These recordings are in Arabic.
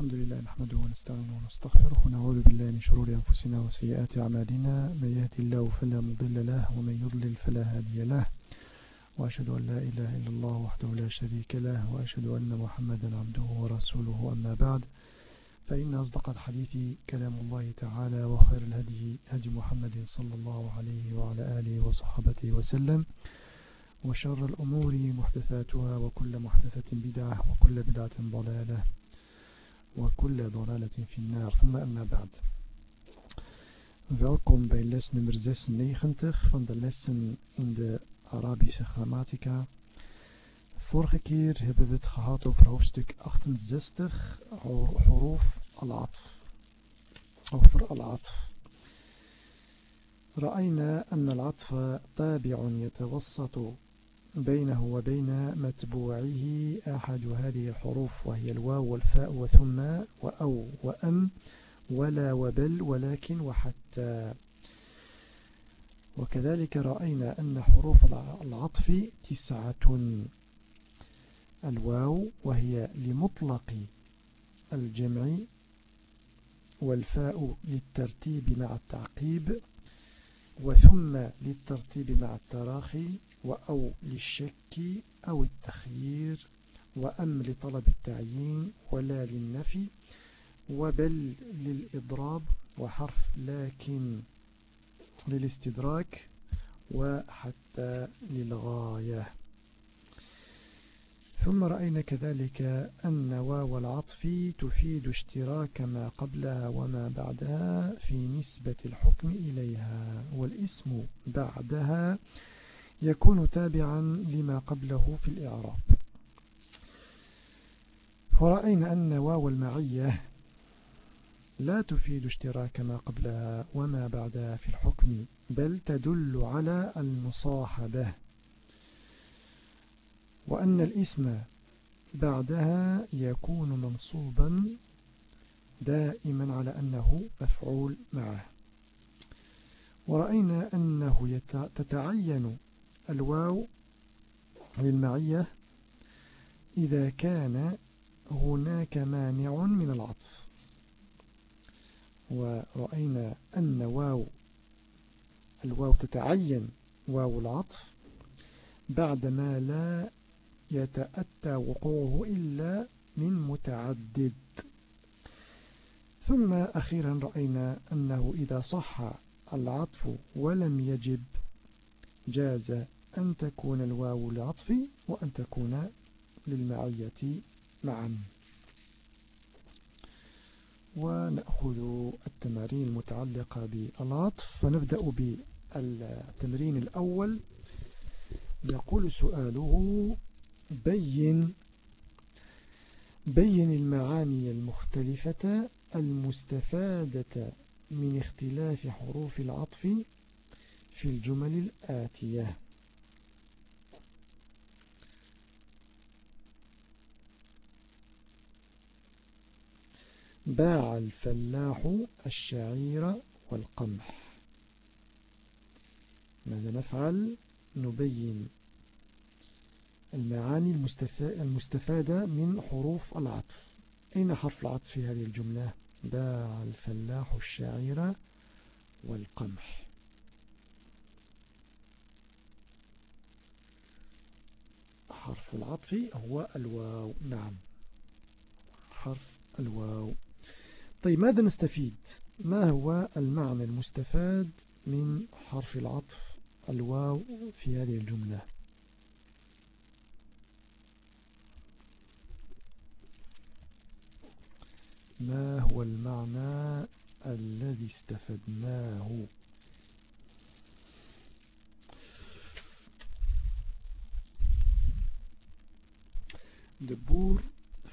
الحمد لله نحمده ونستعينه ونستغفره ونعوذ بالله من شرور أنفسنا وسيئات أعمالنا. من يهدي الله فلا مضل له ومن يضلل فلا هادي له. وأشهد أن لا إله إلا الله وحده لا شريك له وأشهد أن محمدا عبده ورسوله. أما بعد فإن أصدق الحديث كلام الله تعالى وخير الهدي هدي محمد صلى الله عليه وعلى آله وصحبه وسلم. وشر الأمور محدثاتها وكل محدثة بدعة وكل بدعة ضلالة. وكل ضلالة في النار ثم أما بعد Welkom bij les nummer 96 van de lessen in de Arabische grammatica. Vorige keer hebben we het gehad over hoofdstuk 68, huruf al-atf. Over al-atf. رأينا أن العطف تابع يتوسط بينه وبين متبوعه أحد هذه الحروف وهي الواو والفاء وثم وأو وأم ولا وبل ولكن وحتى. وكذلك رأينا أن حروف العطف تسعة. الواو وهي لمطلق الجمع والفاء للترتيب مع التعقيب وثم للترتيب مع التراخي. وأو للشك أو التخيير وأم لطلب التعيين ولا للنفي وبل للإضراب وحرف لكن للاستدراك وحتى للغاية. ثم رأينا كذلك أن واو العطف تفيد اشتراك ما قبلها وما بعدها في نسبة الحكم إليها والاسم بعدها يكون تابعا لما قبله في الإعراب. ورأينا أن واو المعية لا تفيد اشتراك ما قبلها وما بعدها في الحكم بل تدل على المصاحبة. وأن الاسم بعدها يكون منصوبا دائما على أنه مفعول معه. ورأينا أنه تتعين الواو للمعية إذا كان هناك مانع من العطف. ورأينا أن واو الواو تتعين واو العطف بعدما لا يتأتى وقوعه إلا من متعدد. ثم أخيرا رأينا أنه إذا صح العطف ولم يجب جاز أن تكون الواو للعطف وأن تكون للمعية معا. ونأخذ التمارين المتعلقة بالعطف. فنبدأ بالتمرين الأول. يقول سؤاله بين بين المعاني المختلفة المستفادة من اختلاف حروف العطف في الجمل الآتية. باع الفلاح الشعير والقمح. ماذا نفعل؟ نبين المعاني المستفادة من حروف العطف. أين حرف العطف في هذه الجملة؟ باع الفلاح الشعير والقمح. حرف العطف هو الواو. نعم. حرف الواو. طيب ماذا نستفيد؟ ما هو المعنى المستفاد من حرف العطف الواو في هذه الجملة؟ ما هو المعنى الذي استفدناه؟ de boer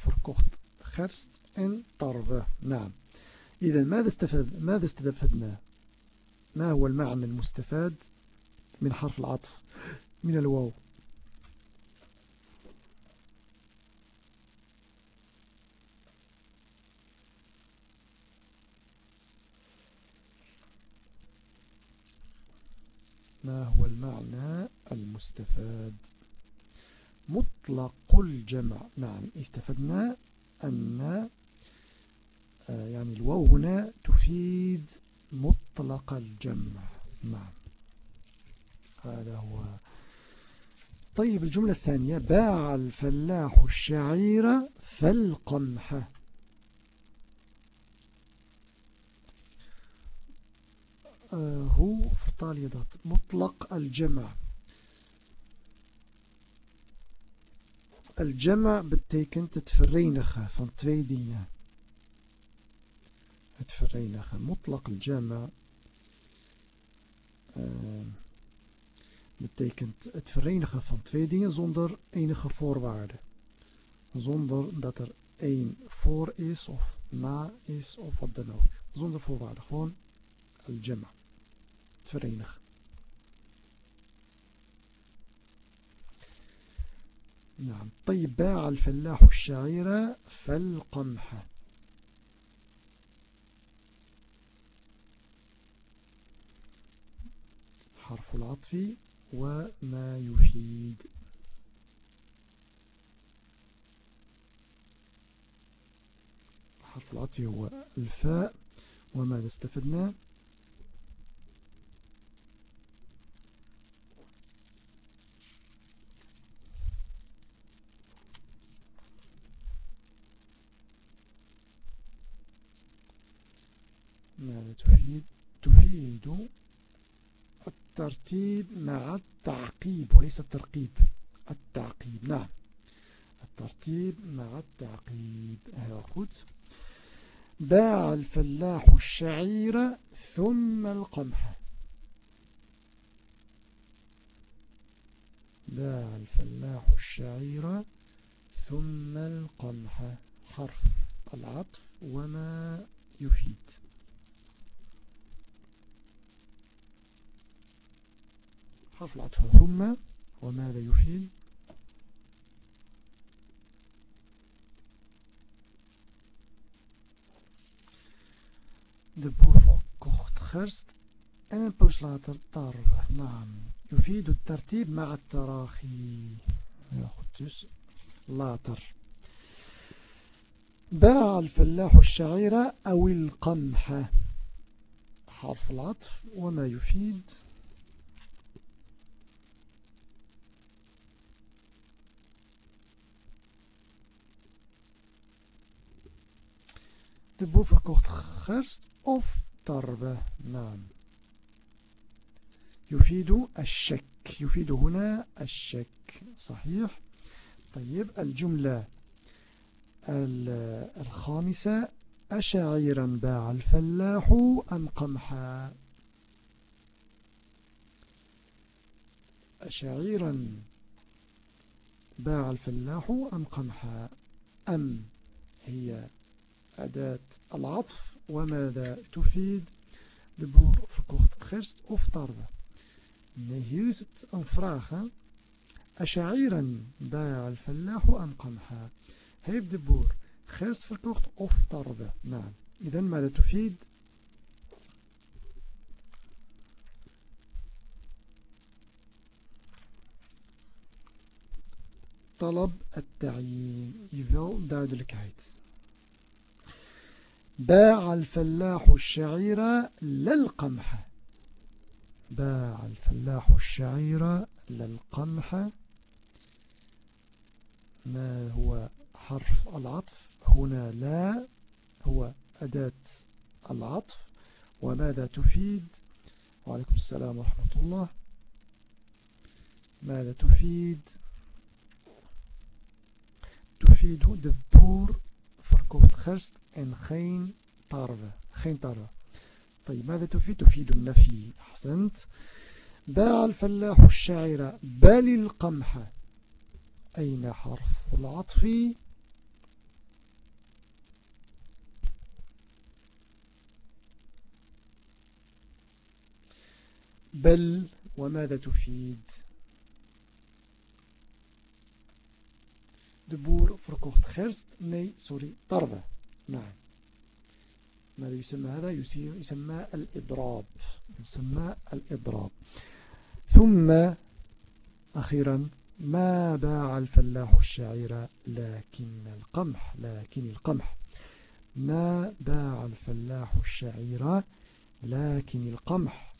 verkocht gerst en tarwe. نعم. إذا ماذا استفاد ماذا استفدنا؟ ما هو المعنى المستفاد من حرف العطف؟ من الواو. ما هو المعنى المستفاد؟ مطلق الجمع. نعم. استفدنا أن يعني الواو هنا تفيد مطلق الجمع. نعم. هذا هو. طيب الجملة الثانية. باع الفلاح الشعير فالقمح. hoe vertaal je dat? مطلق الجمع. الجمع betekent het verenigen van het verenigen مطلق الجمع uh, betekent het verenigen van twee dingen zonder enige voorwaarden zonder dat er één voor is of na is of wat dan ook zonder voorwaarden gewoon al-jama verenigen. نعم طيب باع الفلاح الشعير فالقمح حرف العطف وما يفيد. حرف العطف هو الفاء وماذا استفدنا ماذا تفيد تفيد الترتيب مع التعقيب وليس الترقيب التعقيب. نعم. الترتيب مع التعقيب. goed باع الفلاح الشعير ثم القمح. باع الفلاح الشعير ثم القمح. حرف العطف وما يفيد. حرف العطف ثم وماذا يفيد de boer verkocht gerst en een poos later tarwe. Naam. يفيد الترتيب مع التراخي. Ja, goed, dus later. باع الفلاح الشعير أو القمح حرف العطف وما يفيد de boer verkocht gerst of tarwe نعم يفيد الشك يفيد هنا الشك صحيح طيب الجملة الخامسة أشعيرا باع الفلاح أم قمحا أشعيرا باع الفلاح أم قمحا أم هي أداة العطف وماذا تفيد de boer verkocht gerst of tarwe nee hier is het een vraag أشعيرا باع الفلاح أم قمحا heeft de boer gerst verkocht of tarwe نعم إذن ماذا تفيد طلب التعيين wil duidelijkheid باع الفلاح الشعير للقمح. باع الفلاح الشعير للقمح. ما هو حرف العطف؟ هنا لا هو أداة العطف. وماذا تفيد؟ وعليكم السلام ورحمة الله. ماذا تفيد؟ تفيد boer verkoopt gerst en geen tarwe. Geen tarwe. طيب ماذا تفيد؟ تفيد النفي أحسنت باع الفلاح الشعر بل القمح أين حرف العطف بل وماذا تفيد boer verkocht gerst nee sorry tarwe نعم. ماذا يسمى هذا؟ يسمى الإضراب. يسمى الإضراب. ثم أخيرا ما باع الفلاح الشعير لكن القمح لكن القمح. ما باع الفلاح الشعير لكن القمح.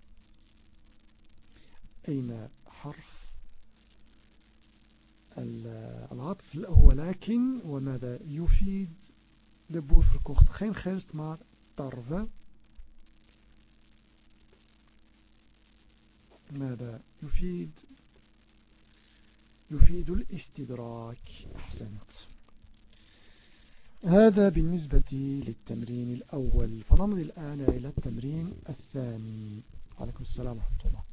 أين حرف؟ العطف هو لكن وماذا يفيد de boer verkocht geen gerst maar ماذا يفيد؟ يفيد الاستدراك. أحسنت. هذا بالنسبة للتمرين الأول. فنمضي الآن إلى التمرين الثاني. عليكم السلام ورحمة الله.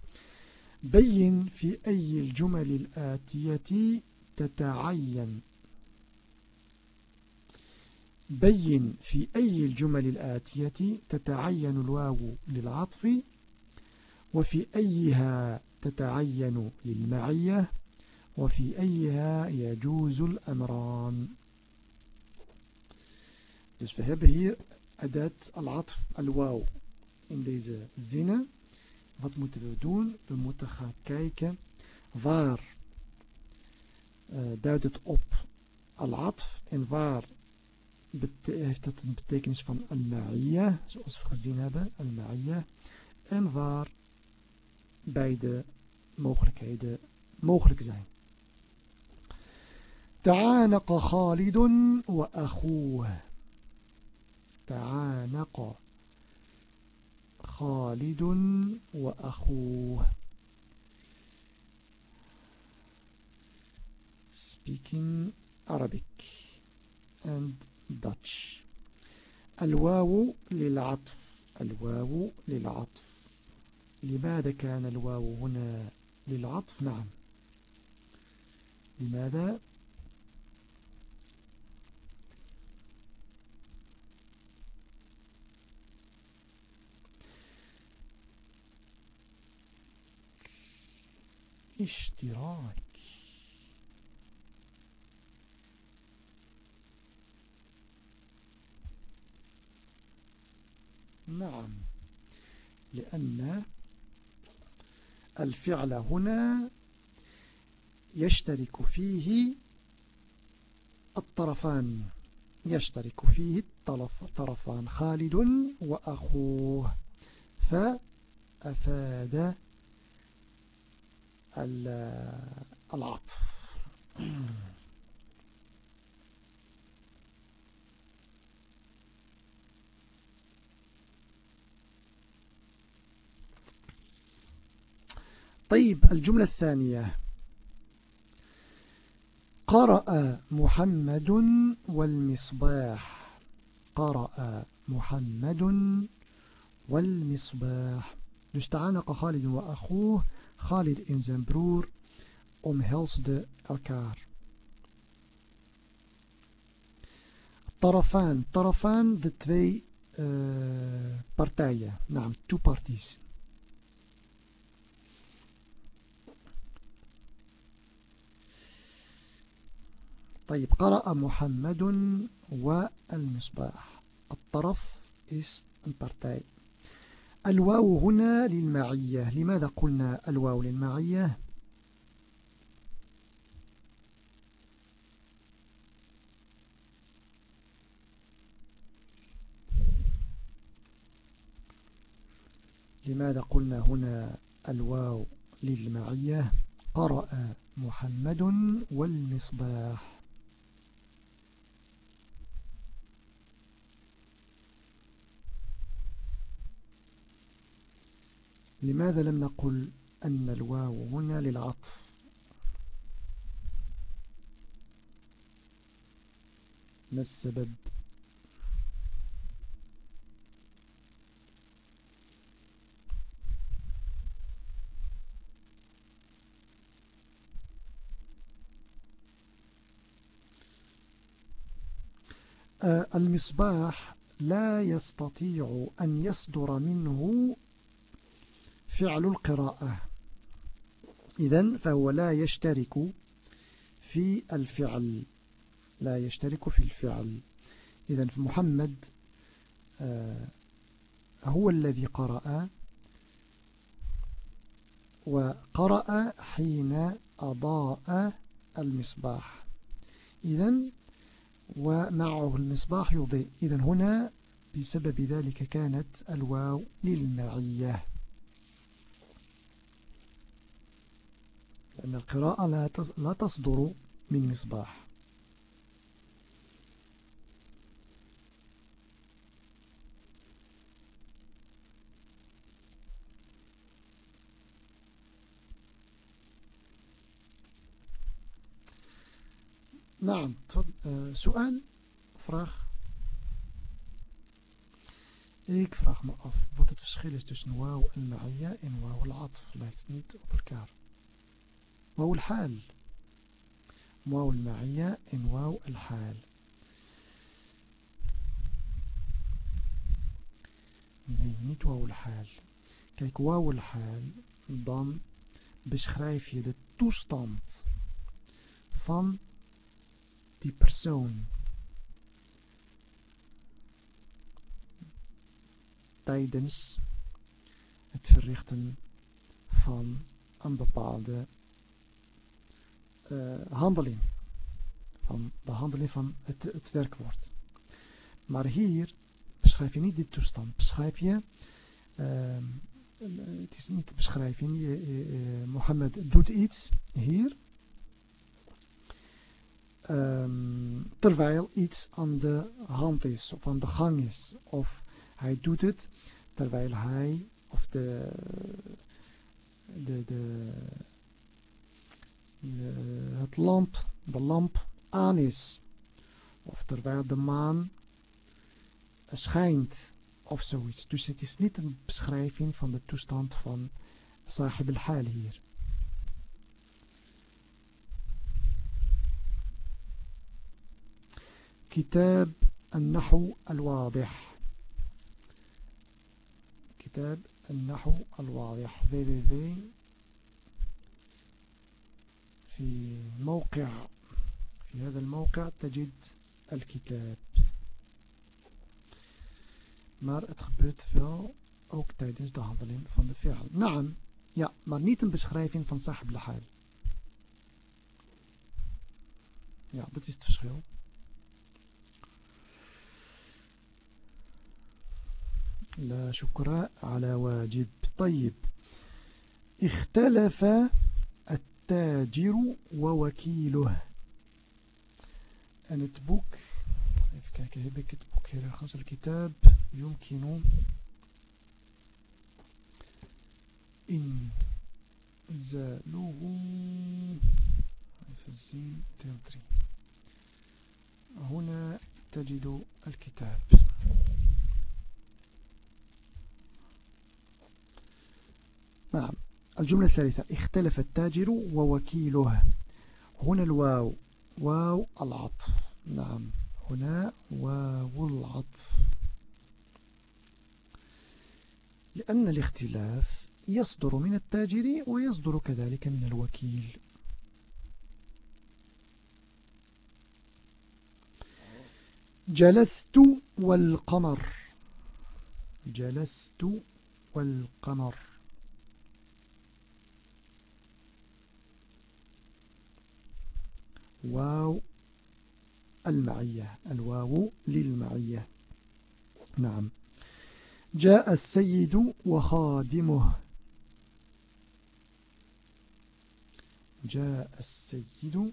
بين في أي الجمل الآتية تتعين بين في أي الجمل الآتية تتعين الواو للعطف وفي أيها تتعين للمعية وفي أيها يجوز الأمران Dus we hebben hier adat al-atf al-waw in deze zinnen. Wat moeten we doen? We moeten gaan kijken waar uh, duidt het op al-atf en waar heeft dat een betekenis van al-ma'iyya, zoals we gezien hebben, al-ma'iyya, en waar beide mogelijkheden mogelijk zijn. تعانق خالد وأخوه تعانق خالد وأخوه speaking Arabic and Dutch. الواو للعطف الواو للعطف. لماذا كان الواو هنا للعطف؟ نعم. لماذا؟ اشتراك. نعم. لأن الفعل هنا يشترك فيه الطرفان يشترك فيه الطرفان خالد وأخوه فأفاد العطف. طيب الجملة الثانية. قرأ محمد والمصباح. قرأ محمد والمصباح. نستعانق خالد وأخوه خالد إنزنبرور أم هيلسد أكار طرفان طرفان دتوي بارتايا نعم تو بارتيسي طيب قرأ محمد والمصباح. الطرف is partij الواو هنا للمعية. لماذا قلنا الواو للمعية؟ لماذا قلنا هنا الواو للمعية؟ قرأ محمد والمصباح. لماذا لم نقل أن الواو هنا للعطف؟ ما السبب؟ آه، المصباح لا يستطيع أن يصدر منه فعل القراءة. إذن فهو لا يشترك في الفعل. لا يشترك في الفعل. إذن محمد آه هو الذي قرأ وقرأ حين أضاء المصباح. إذن ومعه المصباح يضيء. إذن هنا بسبب ذلك كانت الواو للمعية. أن القراءة لا تصدر من مصباح. نعم آه، سؤال vraag ik vraag me af wat het verschil is tussen واو المعية en واو العطف. lijkt niet op elkaar واو الحال. واو المعية en واو الحال. niet واو الحال. كيك واو الحال ضم بشخرايف يد التوستانت فان دي برسون تايدنس. het فان van een uh, handeling. Van de handeling van het, het werkwoord. Maar hier beschrijf je niet die toestand. Beschrijf je, uh, het is niet de beschrijving, uh, Mohammed doet iets hier um, terwijl iets aan de hand is of aan de gang is. Of hij doet het terwijl hij of de, de, de, de, het lamp, de lamp aan is. Of terwijl de maan schijnt of zoiets. Dus het is niet een beschrijving van de toestand van Sahib al-Hal hier. كتاب النحو الواضح كتاب النحو الواضح www في موقع في هذا الموقع تجد الكتاب. مار اتخبرت فيو أوك تايدنس ده هندلين فان الفعل نعم يا مار نيتم بشخريفين فان صاحب لحال يا دات است فشخيو لا شكرا على واجب. طيب. اختلف التاجر ووكيله. أن بوك الكتاب. يمكن إن زالوه هنا تجد الكتاب. نعم. الجملة الثالثة اختلف التاجر ووكيله. هنا الواو واو العطف. نعم هنا واو العطف. لأن الاختلاف يصدر من التاجر ويصدر كذلك من الوكيل. جلست والقمر. جلست والقمر. واو المعية الواو للمعية. نعم. جاء السيد وخادمه. جاء السيد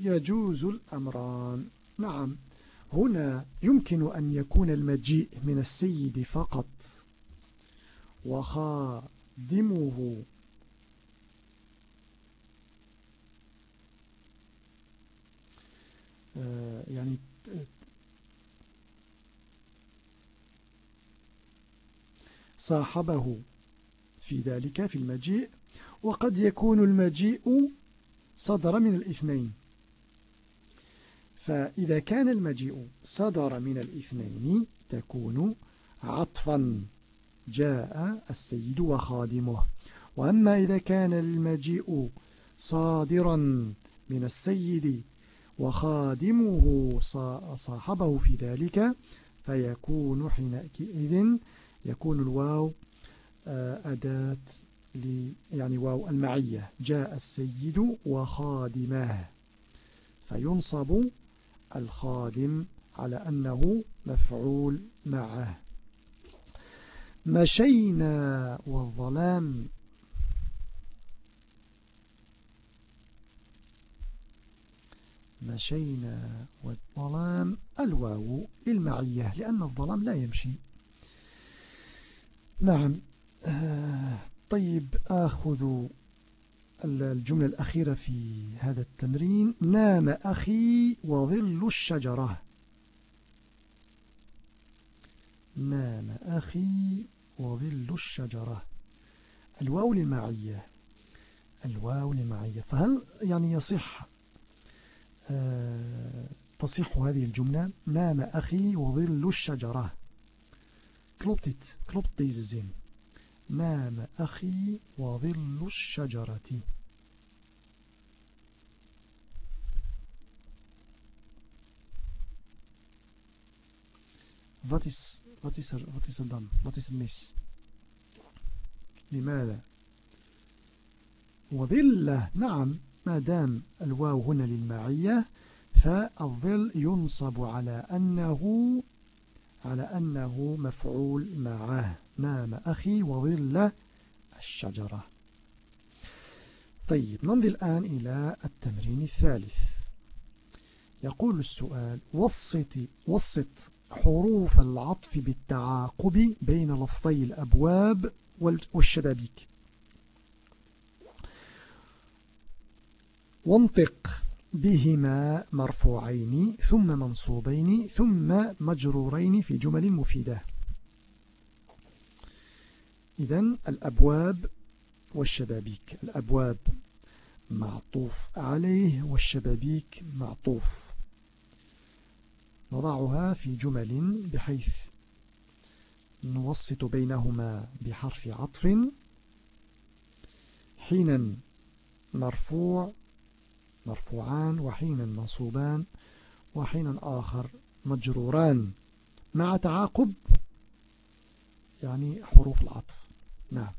يجوز الأمران. نعم. هنا يمكن أن يكون المجيء من السيد فقط. وخادمه. يعني صاحبه في ذلك في المجيء وقد يكون المجيء صدر من الاثنين. فإذا كان المجيء صدر من الاثنين تكون عطفا. جاء السيد وخادمه. وأما إذا كان المجيء صادرا من السيد وخادمه صاحبه في ذلك فيكون حينئذ يكون الواو أداة يعني واو المعية. جاء السيد وخادماه فينصب الخادم على أنه مفعول معه. مشينا والظلام. مشينا والظلام. الواو للمعية لأن الظلام لا يمشي. نعم. آه، طيب آخذ الجملة الأخيرة في هذا التمرين. نام أخي وظل الشجرة. نام أخي وظل الشجرة. الواو للمعية. الواو للمعية. فهل يعني يصح آه تصح هذه الجملة؟ نام أخي وظل الشجرة. klopt dit klopt نام أخي وظل الشجرة. Wat is, wat is, er, wat is er dan? Wat is er mis? لماذا؟ وظلة نعم ما دام الواو هنا للمعية فالظل ينصب على أنه على أنه مفعول معه نام أخي وظل الشجرة طيب نمضي الآن إلى التمرين الثالث يقول السؤال وسط, وسط حروف العطف بالتعاقب بين لفظي الأبواب والشبابيك. وانطق بهما مرفوعين ثم منصوبين ثم مجرورين في جمل مفيدة. إذن الأبواب والشبابيك. الأبواب معطوف عليه والشبابيك معطوف. نضعها في جمل بحيث نوسط بينهما بحرف عطف. حينا مرفوع مرفوعان وحينا منصوبان وحينا آخر مجروران مع تعاقب يعني حروف العطف. نعم.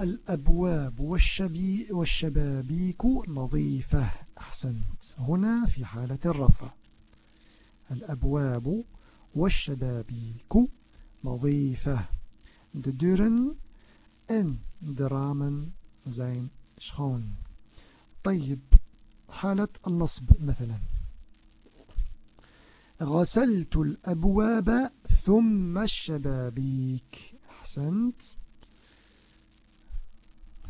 الأبواب والشبي والشبابيك نظيفة. أحسنت. هنا في حالة الرفع. الأبواب والشبابيك نظيفة. de deuren en zijn schoon طيب حالة النصب مثلا. غسلت الأبواب ثم الشبابيك. أحسنت.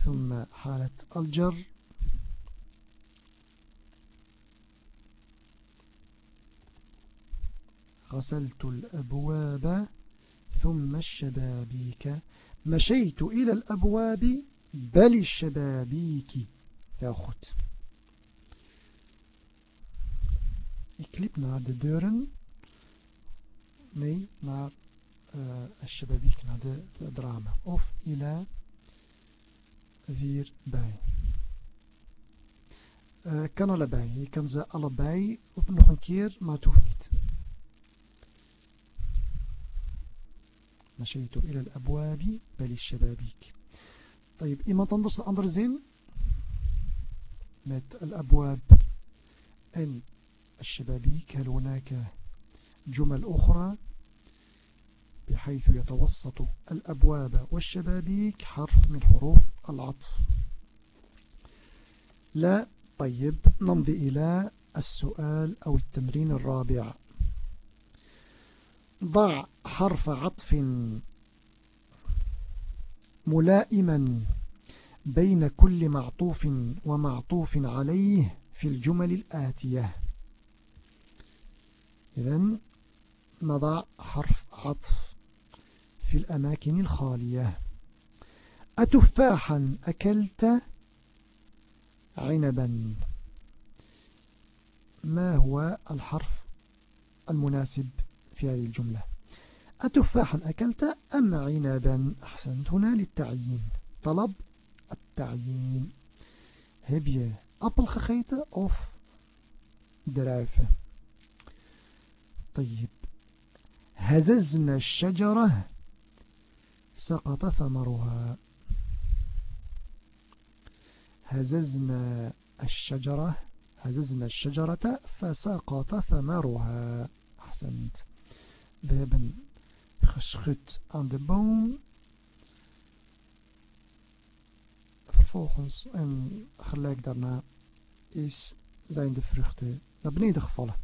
ثم حالة الجر. غسلت الأبواب ثم الشبابيك مشيت إلى الأبواب بل الشبابيك goed. Ik liep naar de deuren. Nee, naar uh, الشبابيك, naar de, de ramen. Of ila vier bij. Uh, kan allebei. Je kan ze allebei op nog een keer, maar het hoeft niet. مشيت إلى الأبواب بل الشبابيك. طيب iemand anders andere zin met الأبواب. en الشبابيك هل هناك جمل أخرى. بحيث يتوسط الأبواب والشبابيك حرف من حروف العطف. لا. طيب نمضي إلى السؤال أو التمرين الرابع. ضع حرف عطف ملائما بين كل معطوف ومعطوف عليه في الجمل الآتية. إذن نضع حرف عطف في الأماكن الخالية. أتفاحا أكلت عنبا. ما هو الحرف المناسب؟ في هذه الجملة. أتفاحا أكلت أم عنبا أحسنت هنا للتعيين. طلب التعيين. Heb je appel gegeten of druiven? طيب. هززنا الشجرة. فسقط ثمرها. هززنا الشجرة. هززنا الشجرة. فسقط ثمرها. أحسنت. We hebben geschud aan de boom. Vervolgens en gelijk daarna is, zijn de vruchten naar beneden gevallen.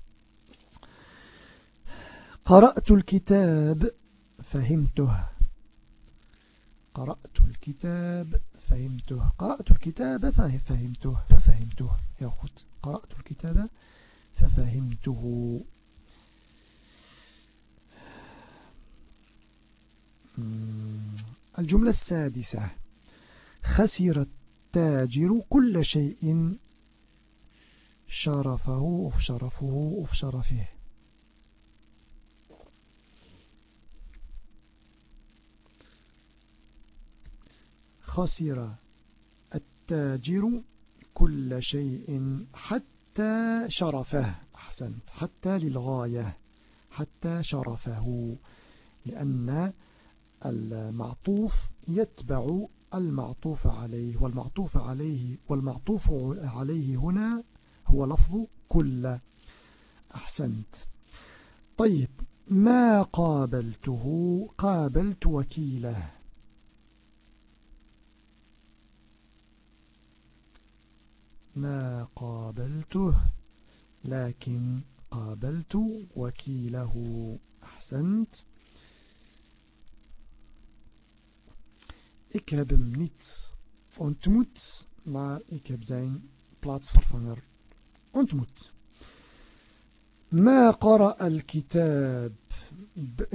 قرأت الكتاب فهمته قرأت الكتاب فهمته قرأت الكتاب ففهمته ففهمته يا goed قرأت الكتاب ففهمته الجملة السادسة. خسر التاجر كل شيء. شرفه أو شرفه أو شرفه. خسر التاجر كل شيء حتى شرفه. أحسنت. حتى للغاية. حتى شرفه. لأن المعطوف يتبع المعطوف عليه والمعطوف عليه والمعطوف عليه هنا هو لفظ كل. أحسنت. طيب ما قابلته؟ قابلت وكيله. ما قابلته؟ لكن قابلت وكيله. أحسنت. Ik heb hem niet ontmoet, maar ik heb zijn plaatsvervanger ontmoet. ما قرأ الكتاب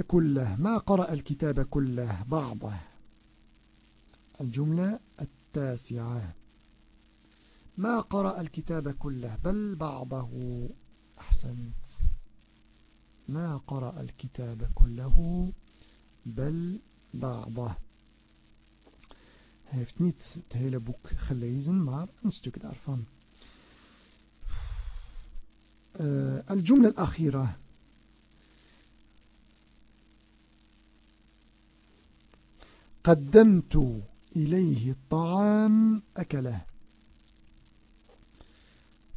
كله ما قرأ الكتاب كله بعضه الجملة التاسعة ما قرأ الكتاب كله بل بعضه أحسنت ما قرأ الكتاب كله بل بعضه heeft niet het hele boek gelezen, maar een stuk daarvan. Uh, الجملة الأخيرة قدمت إليه الطعام أكله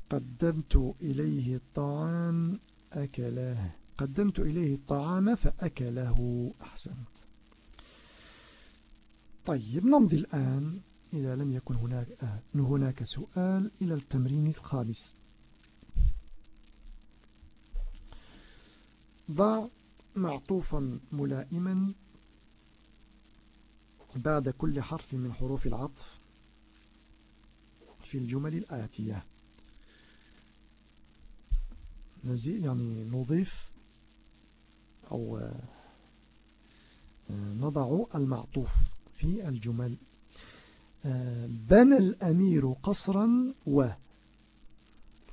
قدمت إليه الطعام أكله قدمت إليه الطعام فأكله أحسنت طيب نمضي الآن إذا لم يكن هناك هناك سؤال إلى التمرين الخامس. ضع معطوفا ملائما بعد كل حرف من حروف العطف في الجمل الآتية. نزيد يعني نضيف أو نضع المعطوف. في الجمل. بنى الأمير قصرا و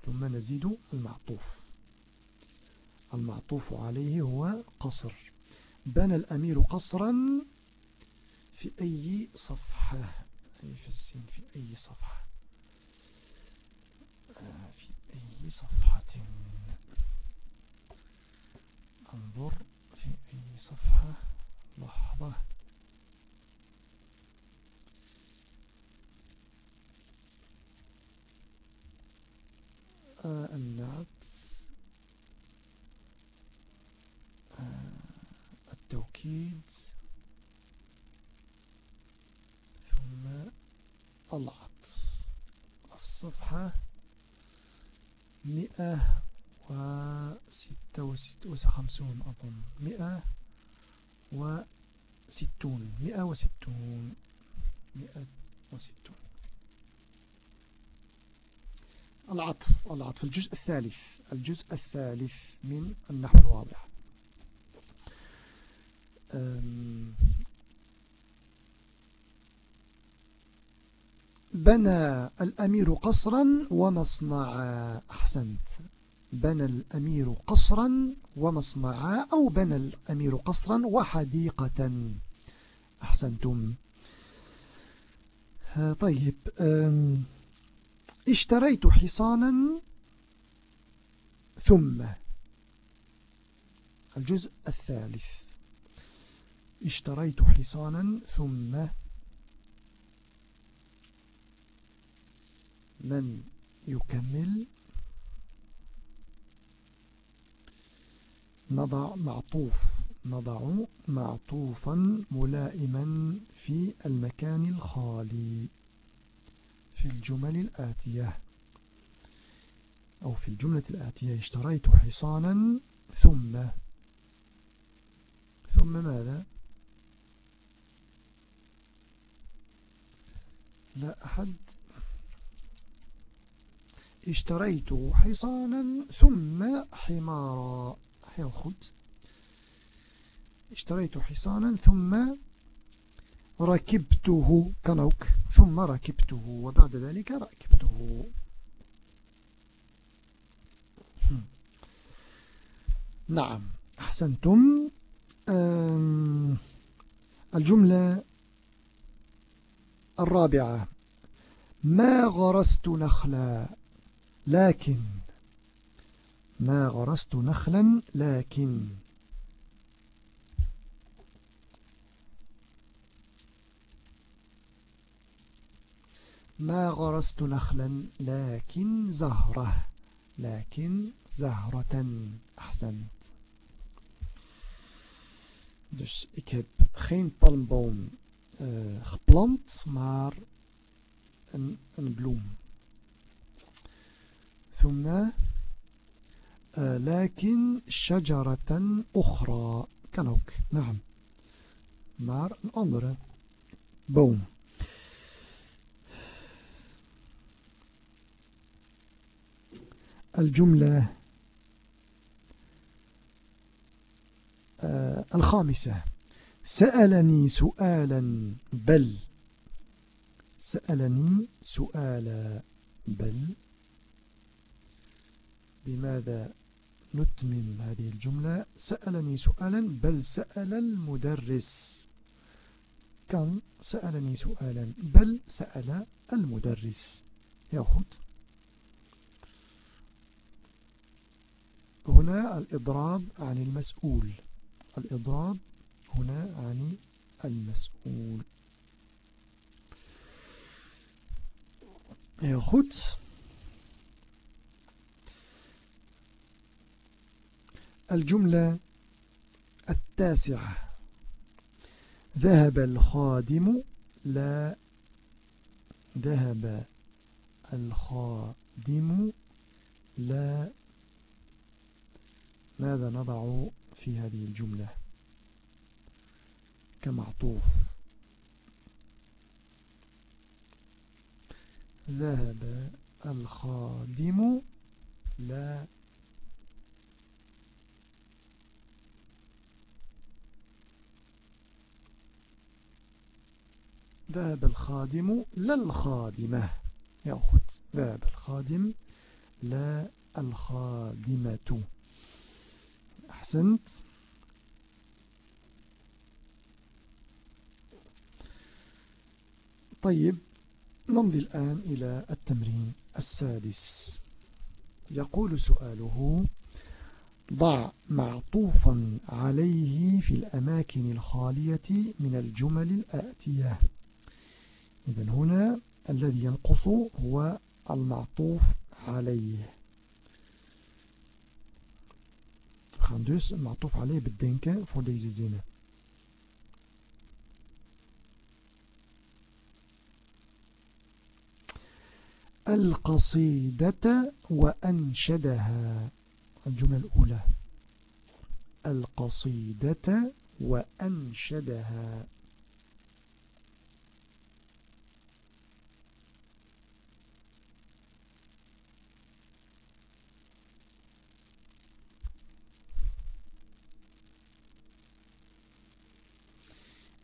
ثم نزيد المعطوف. المعطوف عليه هو قصر. بنى الأمير قصرا في أي صفحة؟ في أي صفحة؟ في أي صفحة؟ انظر في أي صفحة؟ لحظة. النعت التوكيد ثم العطف الصفحة مئة وستة وستة وخمسون أظن. مئة وستون. مئة وستون. مئة وستون. العطف العطف. الجزء الثالث الجزء الثالث من النحو الواضح. بنى الأمير قصرا ومصنعا أحسنت. بنى الأمير قصرا ومصنعا أو بنى الأمير قصرا وحديقة أحسنتم. طيب اشتريت حصانا ثم الجزء الثالث. اشتريت حصانا ثم من يكمل؟ نضع معطوف نضع معطوفا ملائما في المكان الخالي. في الجمل الآتية. أو في الجملة الآتية اشتريت حصانا ثم. ثم ماذا؟ لا أحد. اشتريت حصانا ثم حمارا. goed اشتريت حصانا ثم ركبته. ook ثم ركبته وبعد ذلك ركبته. نعم أحسنتم. الجملة الرابعة. ما غرست نخلا لكن. ما غرست نخلا لكن. ما غرست نخلا لكن زهرة لكن زهرة أحسنت Dus ik heb geen palmboom uh, geplant, maar een, een bloem. ثم لكن شجرة أخرى kan ook نعم maar een andere boom الجملة الخامسة. سألني سؤالا بل. سألني سؤالا بل. بماذا نتمم هذه الجملة؟ سألني سؤالا بل سأل المدرس. كان سألني سؤالا بل سأل المدرس. يا الإضراب عن المسؤول. الإضراب هنا عن المسؤول. يا goed الجملة التاسعة. ذهب الخادم لا. ذهب الخادم لا. ماذا نضع في هذه الجملة؟ كمعطوف. ذهب الخادم لا. ذهب الخادم لا الخادمة. يا أخت ذهب الخادم لا الخادمة. أحسنت. طيب نمضي الآن إلى التمرين السادس. يقول سؤاله ضع معطوفا عليه في الأماكن الخالية من الجمل الآتية. إذن هنا الذي ينقص هو المعطوف عليه We gaan dus معطوف عليه bedenken voor deze zinnen. القصيدة وأنشدها. الجملة الأولى. القصيدة وأنشدها.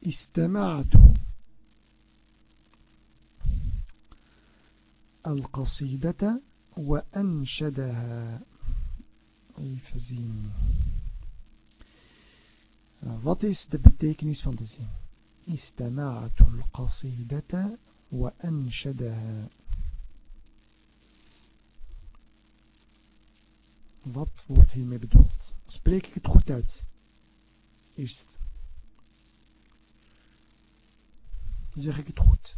استمعت القصيدة وأنشدها even zien wat is de betekenis van de zin استمعت القصيدة وأنشدها wat wordt hiermee bedoeld spreek ik het goed uit eerst zeg ik het.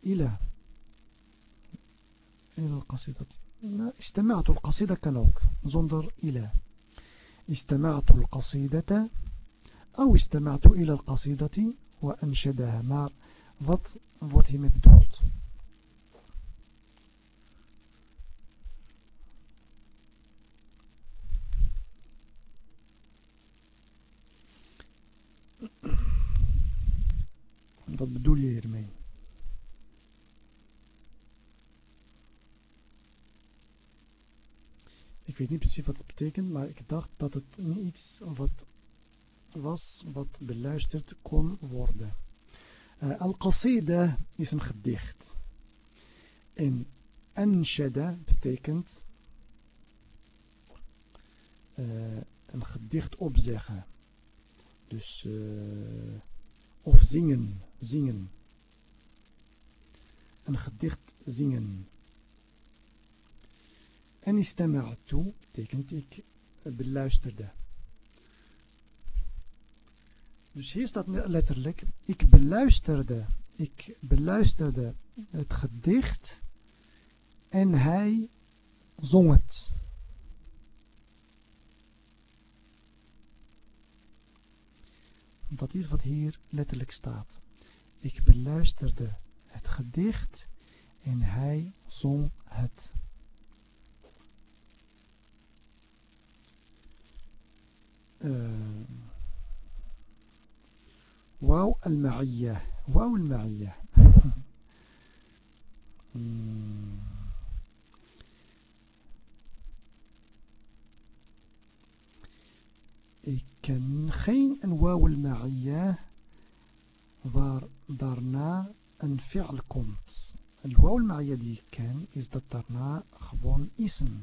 Ila. Ila al-qasida. استمعت القصيدة ook, zonder ila. استمعت القصيدة أو استمعت إلى القصيدة وأنشدها maar wat wordt hiermee bedoeld? Wat bedoel je hiermee? Ik weet niet precies wat het betekent, maar ik dacht dat het iets wat was wat beluisterd kon worden. Uh, Al-Qasida is een gedicht. En Anshada betekent uh, een gedicht opzeggen. Dus, uh, of zingen, zingen. Een gedicht zingen. En istama'tu betekent ik beluisterde. Dus hier staat letterlijk, ik beluisterde, ik beluisterde het gedicht en hij zong het. Dat is wat hier letterlijk staat. Ik beluisterde het gedicht en hij zong het. Uh, واو المعية واو المعية كان خين انواع المعية. دارنا أن فعل كنت. الواو المعية دي كان إزددرنا خبون اسم.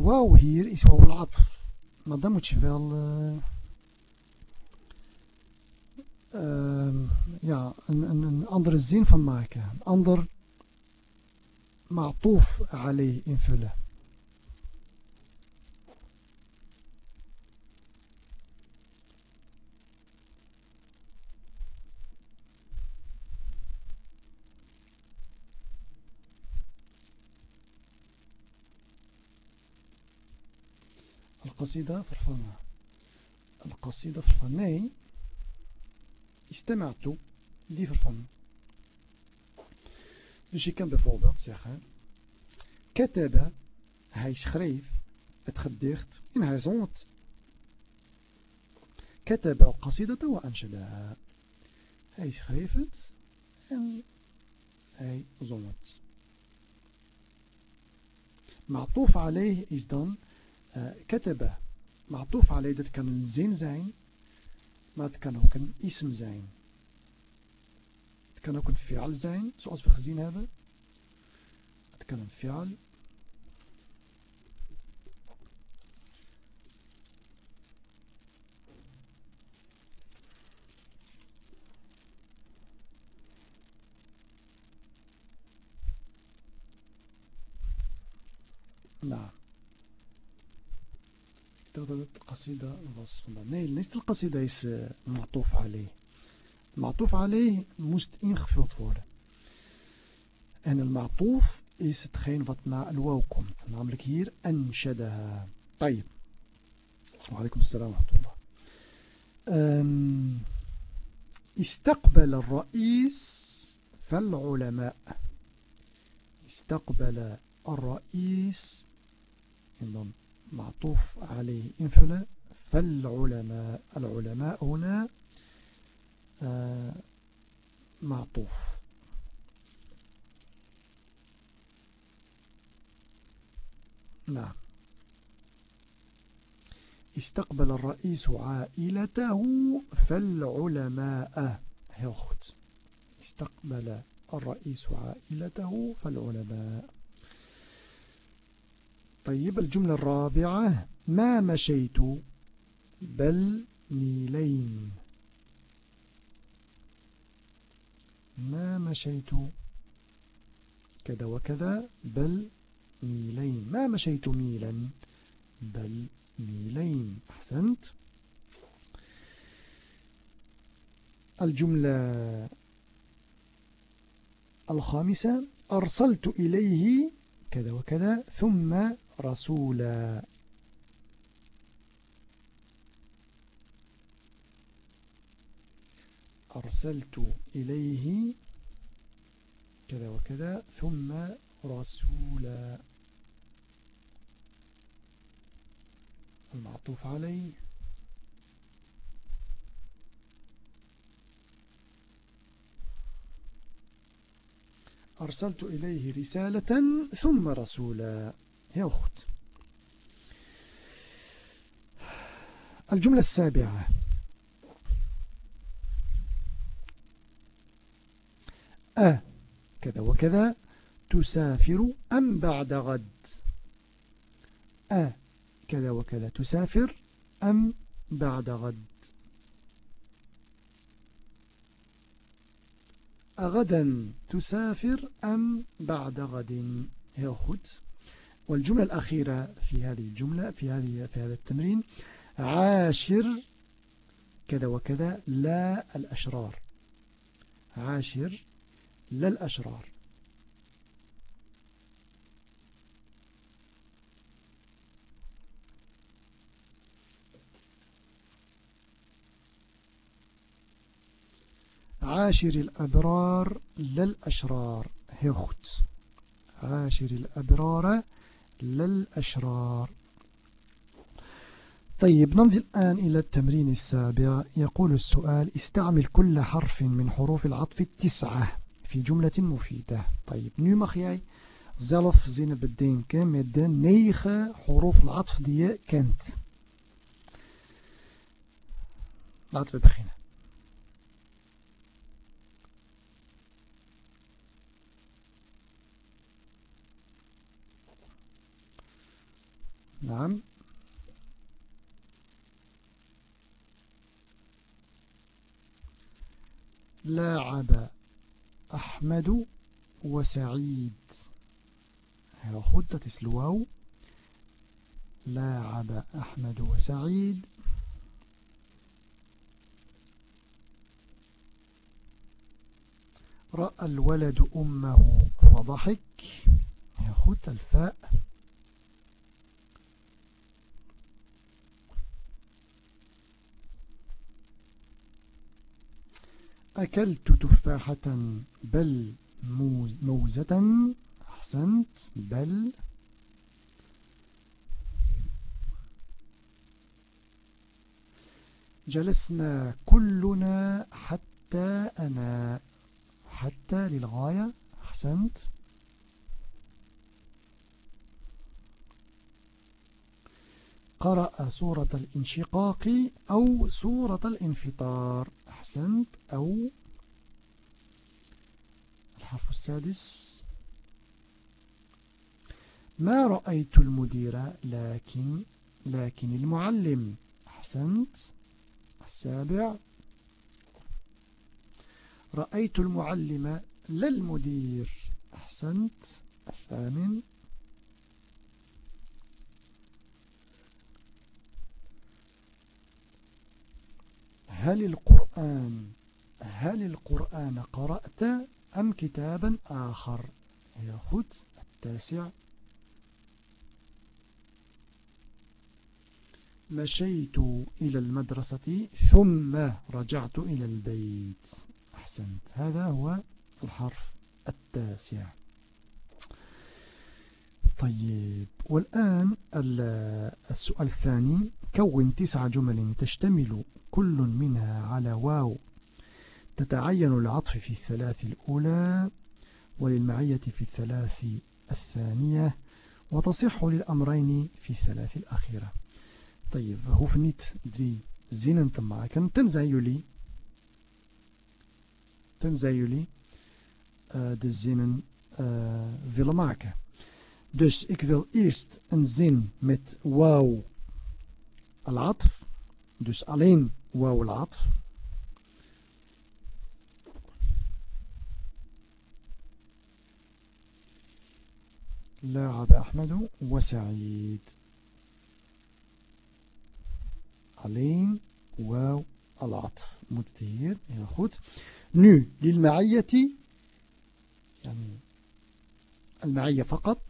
Wauw hier is wauw al-atf. Maar dan moet je wel uh, uh, ja, een, een, een, andere zin van maken. Een ander ma'touf alayh invullen. القصيدة الفن، القصيدة في فرفانها استمعت دي في الفن. دوشي كان بفوضة سيخا كتب هاي شخريف اتخديخت إن هاي زونت. كتب القصيدة وأنشدها هاي شخريفت إن هاي زونت. معطوف عليه إذن كتب معطوف عليه ده كان زين زين ما كان كان اسم زين. كان كان فعل زين سواء في خزين هذا. كان فعل vandaag. Nee, niet de qasida is uh, ma'touf alayh. Ma'touf alayh moest ingevuld worden. En ma'touf is hetgeen wat na al-waw komt. Namelijk hier anshadaha. طيب. وعليكم السلام ورحمة الله. Um, استقبل الرئيس فالعلماء استقبل الرئيس en معطوف عليه. invullen فالعلماء العلماء هنا آه معطوف. نعم. استقبل الرئيس عائلته فالعلماء heel استقبل الرئيس عائلته فالعلماء. طيب الجملة الرابعة ما مشيت بل ميلين. ما مشيت كذا وكذا بل ميلين. ما مشيت ميلا بل ميلين. أحسنت. الجملة الخامسة أرسلت إليه كذا وكذا ثم رسولا. أرسلت إليه كذا وكذا ثم رسولا. المعطوف عليه. أرسلت إليه رسالة ثم رسولا. Heel goed الجملة السابعة. أ كذا وكذا تسافر أم بعد غد؟ أ كذا وكذا تسافر أم بعد غد؟ أغدا تسافر أم بعد غد؟ heel goed والجملة الأخيرة في هذه الجملة في هذه في هذا التمرين عاشر كذا وكذا لا الأشرار. عاشر لا الأشرار. عاشر الأبرار للأشرار goed عاشر الأبرار للأشرار. طيب نمضي الآن إلى التمرين السابع. يقول السؤال استعمل كل حرف من حروف العطف التسعة في جملة مفيدة. طيب nu mag jij zelf zinnen bedenken negen حروف العطف die je kent laten نعم. لاعب أحمد وسعيد. heel goed dat لاعب أحمد وسعيد. رأى الولد أمه فضحك. heel goed الفاء. أكلت تفاحة بل موزة. أحسنت بل. جلسنا كلنا حتى أنا حتى للغاية. أحسنت. قرأ سورة الانشقاق أو سورة الانفطار. أحسنت أو الحرف السادس. ما رأيت المدير لكن لكن المعلم. أحسنت. السابع. رأيت المعلم للمدير أحسنت. الثامن. هل القرآن هل القرآن قرأت أم كتابا آخر؟ ياخد التاسع. مشيت إلى المدرسة ثم رجعت إلى البيت. أحسنت. هذا هو الحرف التاسع. طيب والآن السؤال الثاني. كون تسع جمل تشتمل كل منها على واو تتعين العطف في الثلاث الأولى وللمعية في الثلاث الثانية وتصح للأمرين في الثلاث الأخيرة. طيب hoeven niet drie zinnen te maken tenzij jullie tenzij jullie Dus ik wil eerst een zin met wauw laat. Dus alleen wauw laat. لاعب أحمد وسعيد ألين واو العطف متير ياخد نو للمعية يعني المعية فقط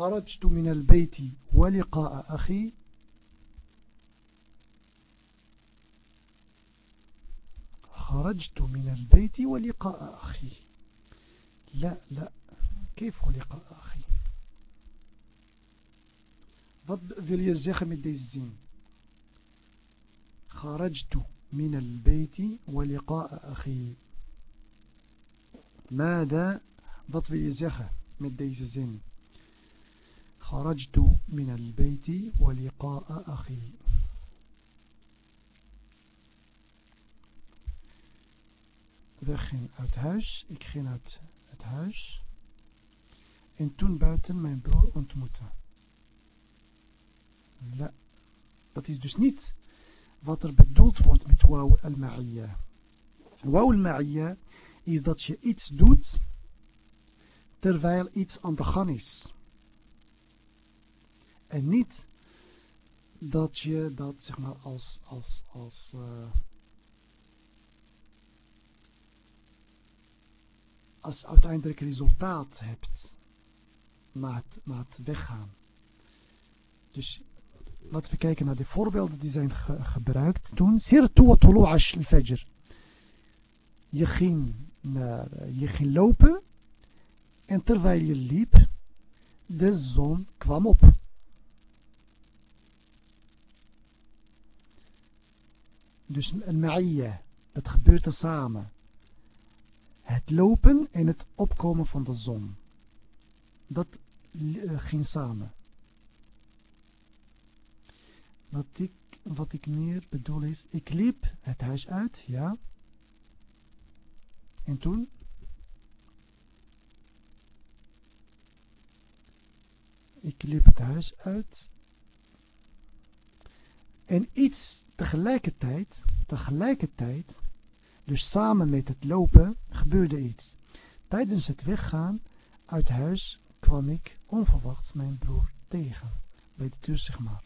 خرجت من البيت ولقاء أخي. خرجت من البيت ولقاء أخي. لا لا. كيف ولقاء أخي؟ Wat wil deze zin? خرجت من البيت ولقاء أخي. ماذا؟ wat wil deze zin خرجت من البيت ولقاء أخي wegging uit huis. Ik ging uit het huis. En toen buiten mijn broer ontmoeten. La. Dat is dus niet wat er bedoeld wordt met wauw al-ma'iyya. Wauw al-ma'iyya is dat je iets doet terwijl iets aan de gang is. En niet dat je dat zeg maar als, als, als uh, als uiteindelijk resultaat hebt na het, na het weggaan. Dus laten we kijken naar de voorbeelden die zijn ge gebruikt toen. Sirtu wa tulu'ash al-fajr. Je ging, naar, je ging lopen en terwijl je liep, de zon kwam op. Dus een ma'iyya, dat gebeurt er samen het lopen en het opkomen van de zon. Dat uh, ging samen. Wat ik, wat ik meer bedoel is, ik liep het huis uit, ja. En toen? Ik liep het huis uit. En iets tegelijkertijd, tegelijkertijd dus samen met het lopen gebeurde iets. Tijdens het weggaan uit huis kwam ik onverwachts mijn broer tegen. Bij de deur zeg maar.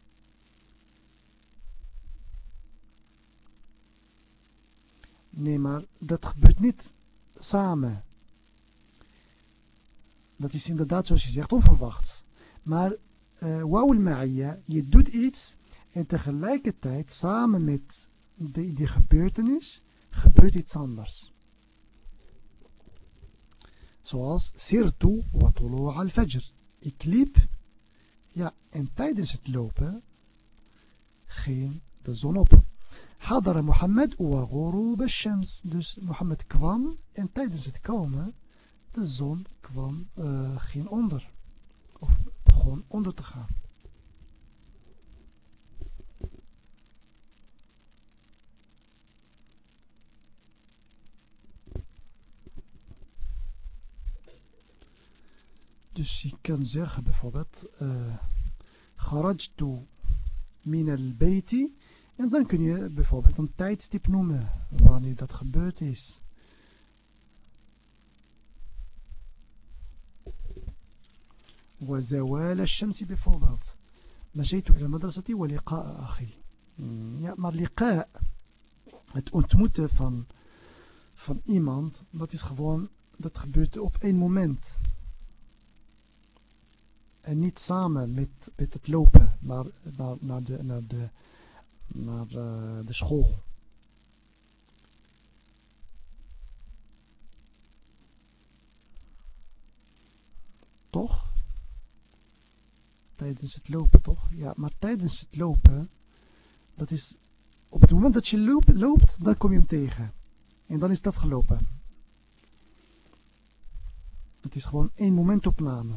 Nee, maar dat gebeurt niet samen. Dat is inderdaad zoals je zegt onverwachts. Maar uh, wauw je doet iets en tegelijkertijd samen met die, die gebeurtenis gebeurt iets anders. Zoals sirtu wa al-fajr. Ik liep, ja, en tijdens het lopen ging de zon op. Hadara Mohammed wa ghurub al-shams. Dus Mohammed kwam en tijdens het komen de zon kwam, uh, ging onder. Of begon onder te gaan. Dus je kan zeggen bijvoorbeeld, uh, kharajtu min al-bayti. En dan kun je bijvoorbeeld een tijdstip noemen wanneer dat gebeurd is. وزوال الشمس bijvoorbeeld. مشيت إلى المدرسة ولقاء أخي. Ja, maar liqa, het ontmoeten van, van iemand, dat is gewoon, dat gebeurt op één moment. En niet samen met, met het lopen naar, naar, naar, de, naar, de, naar uh, de school. Toch? Tijdens het lopen, toch? Ja, maar tijdens het lopen, dat is op het moment dat je loopt, loopt dan kom je hem tegen. En dan is dat gelopen. Het is gewoon één momentopname.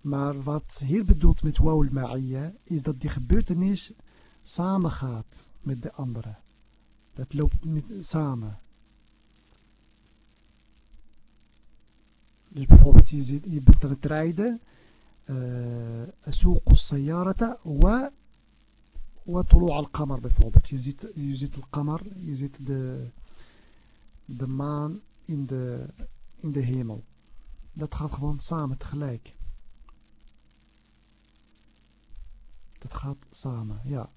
Maar wat hier bedoelt met wawul ma'iyya is dat die gebeurtenis samengaat met de andere. Dat loopt met, samen. Dus bijvoorbeeld je, zit, je bent aan het rijden. أسوق السيارة و وطلوع القمر bijvoorbeeld. Je ziet, je ziet het kamer, je ziet de, de maan in de, in de hemel. Dat gaat gewoon samen tegelijk. Dat gaat samen, ja.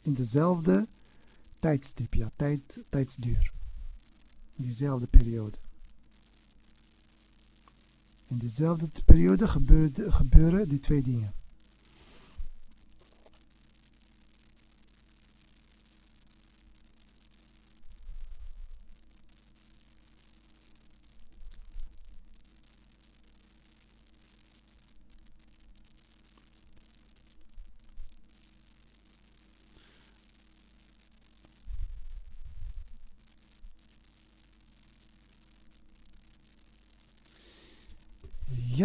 In dezelfde tijdstip, ja, tijd, tijdsduur. In diezelfde periode. In diezelfde periode gebeuren, gebeuren die twee dingen.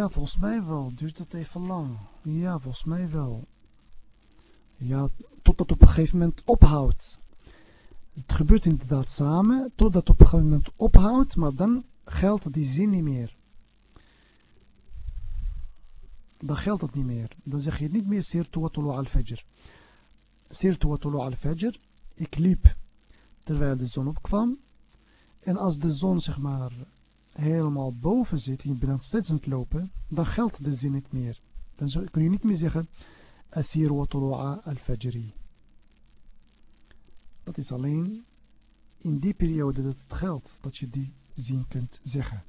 Ja, volgens mij wel. Duurt dat even lang? Ja, volgens mij wel. Ja, totdat op een gegeven moment ophoudt. Het gebeurt inderdaad samen, totdat op een gegeven moment ophoudt, maar dan geldt die zin niet meer. Dan geldt het niet meer. Dan zeg je niet meer Sirtu wa al-fajr. Sirtu wa al-fajr. Ik liep terwijl de zon opkwam. En als de zon zeg maar helemaal boven zit je bent steeds aan het lopen, dan geldt de zin niet meer. Dan kun je niet meer zeggen Asir wa tulu'a al-fajri. Dat is alleen in die periode dat het geldt dat je die zin kunt zeggen.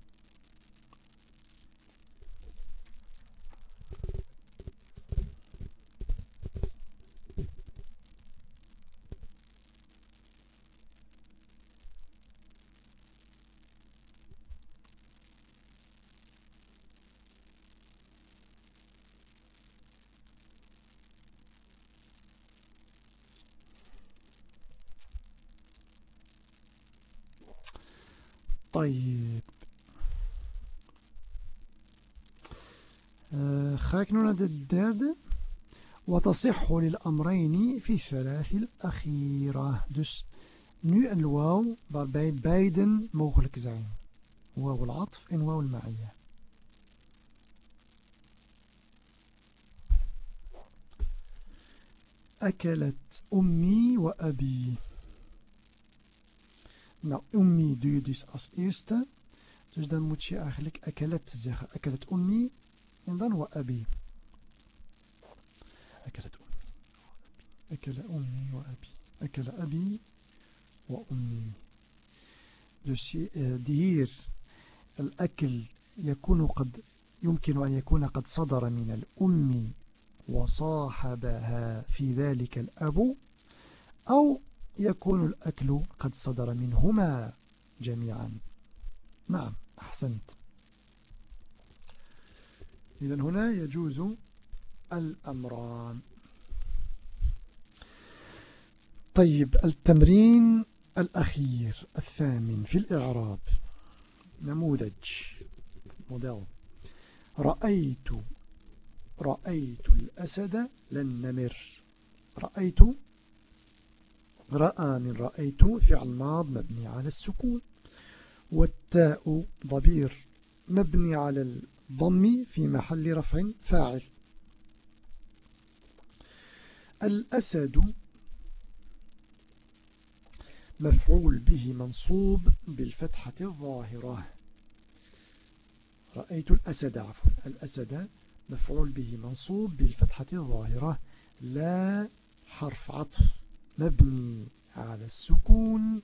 طيب. آه، خاكنون الدرد وتصح للأمرين في الثلاث الأخيرة. dus. nu الواو waarbij beiden. mogelijk zijn واو العطف en واو المعية. أكلت أمي وأبي. Nou, ummi doe je dus als eerste. Dus dan moet je eigenlijk akalet zeggen. Akalet ummi en dan wa abi. Akalet ummi. Akala ummi wa abi. Akala abi wa ummi. Dus hier الأكل يكون قد يمكن أن يكون قد صدر من الأم وصاحبها في ذلك الأب أو يكون الأكل قد صدر منهما جميعا. نعم أحسنت. إذن هنا يجوز الأمران. طيب التمرين الأخير الثامن في الإعراب. نموذج. موديل. رأيت رأيت الأسد لن نمر. رأيت رأى من رأيت فعل ماض مبني على السكون والتاء ضبير مبني على الضم في محل رفع فاعل. الأسد مفعول به منصوب بالفتحة الظاهرة. رأيت الأسد عفوا الأسد مفعول به منصوب بالفتحة الظاهرة لا حرف عطف. مبني على السكون.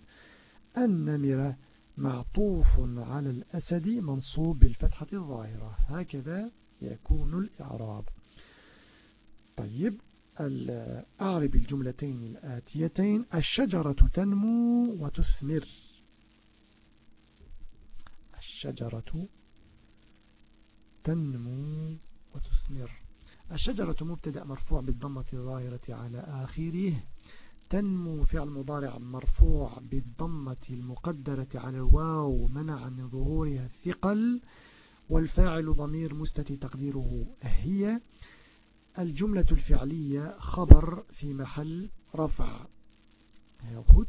النمرة معطوف على الأسد منصوب بالفتحة الظاهرة. هكذا يكون الإعراب. طيب أعرب الجملتين الآتيتين. الشجرة تنمو وتثمر. الشجرة تنمو وتثمر. الشجرة مبتدأ مرفوع بالضمة الظاهرة على آخره. تنمو فعل مضارع مرفوع بالضمة المقدرة على الواو منع من ظهورها الثقل والفاعل ضمير مستتي تقديره هي. الجملة الفعلية خبر في محل رفع. heel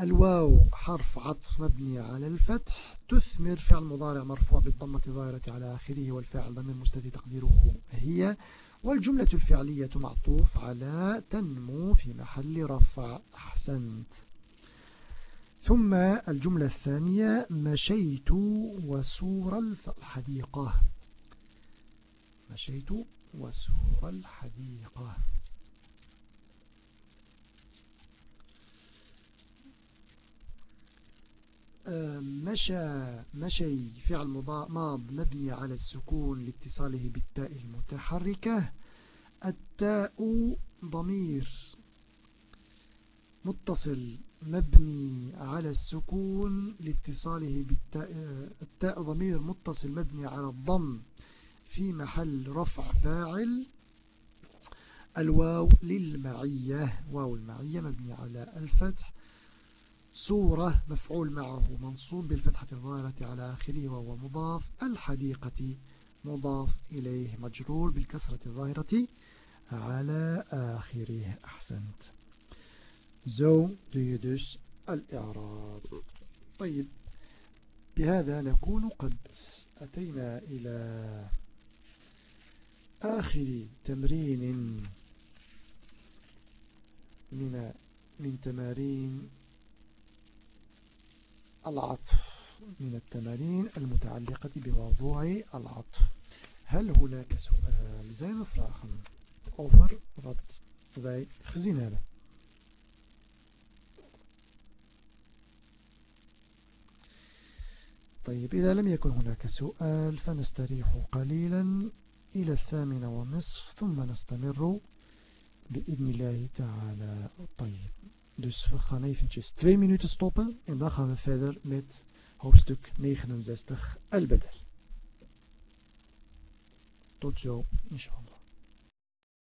الواو حرف عطف مبني على الفتح. تثمر فعل مضارع مرفوع بالضمة الظاهرة على آخره والفاعل ضمير مستتر تقديره هي. والجملة الفعلية معطوف على تنمو في محل رفع أحسنت. ثم الجملة الثانية مشيت وسور الحديقة. مشيت وسور الحديقة. مشى مشي فعل ماض مبني على السكون لاتصاله بالتاء المتحركة. التاء ضمير متصل مبني على السكون لاتصاله بالتاء التاء ضمير متصل مبني على الضم في محل رفع فاعل. الواو للمعية واو المعية مبني على الفتح. صورة مفعول معه منصوب بالفتحة الظاهرة على آخره وهو مضاف الحديقة. مضاف إليه مجرور بالكسرة الظاهرة على آخره. أحسنت. زو ديدش الإعراب. طيب بهذا نكون قد أتينا إلى آخر تمرين من من تمارين العطف. من التمارين المتعلقة بموضوع العطف. هل هناك سؤال؟ er vragen over wat wij gezien hebben طيب إذا لم يكن هناك سؤال فنستريح قليلا إلى الثامنة والنصف ثم نستمر بإذن الله تعالى. طيب. Dus we gaan eventjes twee minuten stoppen en dan gaan we verder met hoofdstuk 69 Al-Badr. Tot zo, inshallah.